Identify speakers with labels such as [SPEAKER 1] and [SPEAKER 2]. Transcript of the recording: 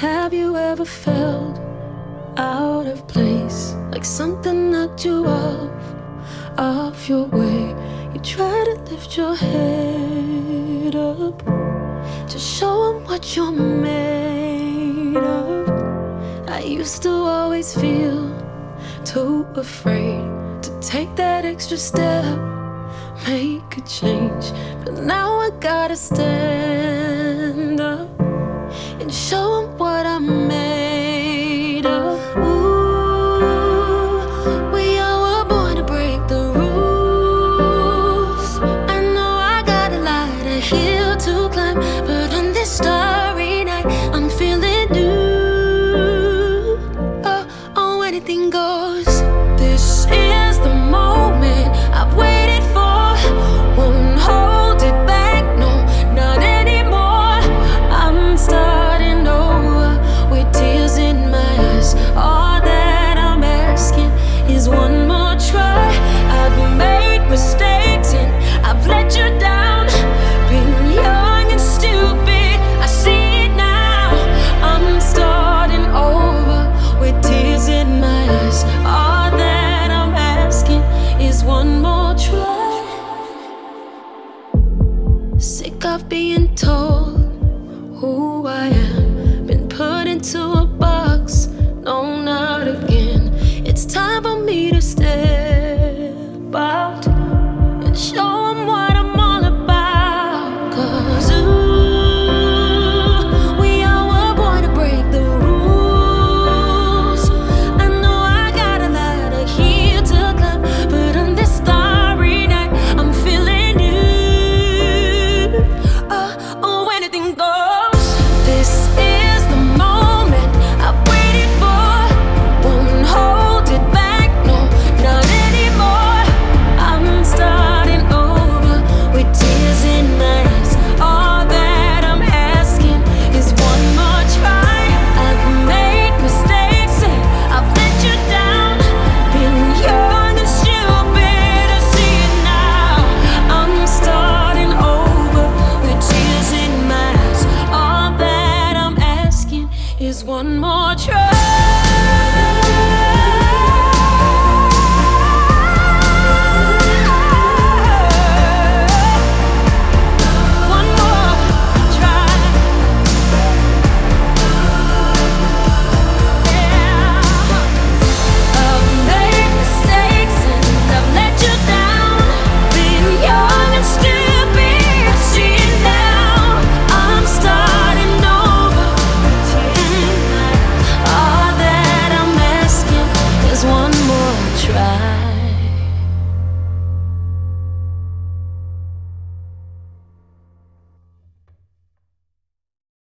[SPEAKER 1] Have you ever felt out of place? Like something knocked you off, off your way. You try to lift your head up to show them what you're made of. I used to always feel too afraid to take that extra step, make a change. But now I gotta stand Of being told who I am. Been put into a one more try.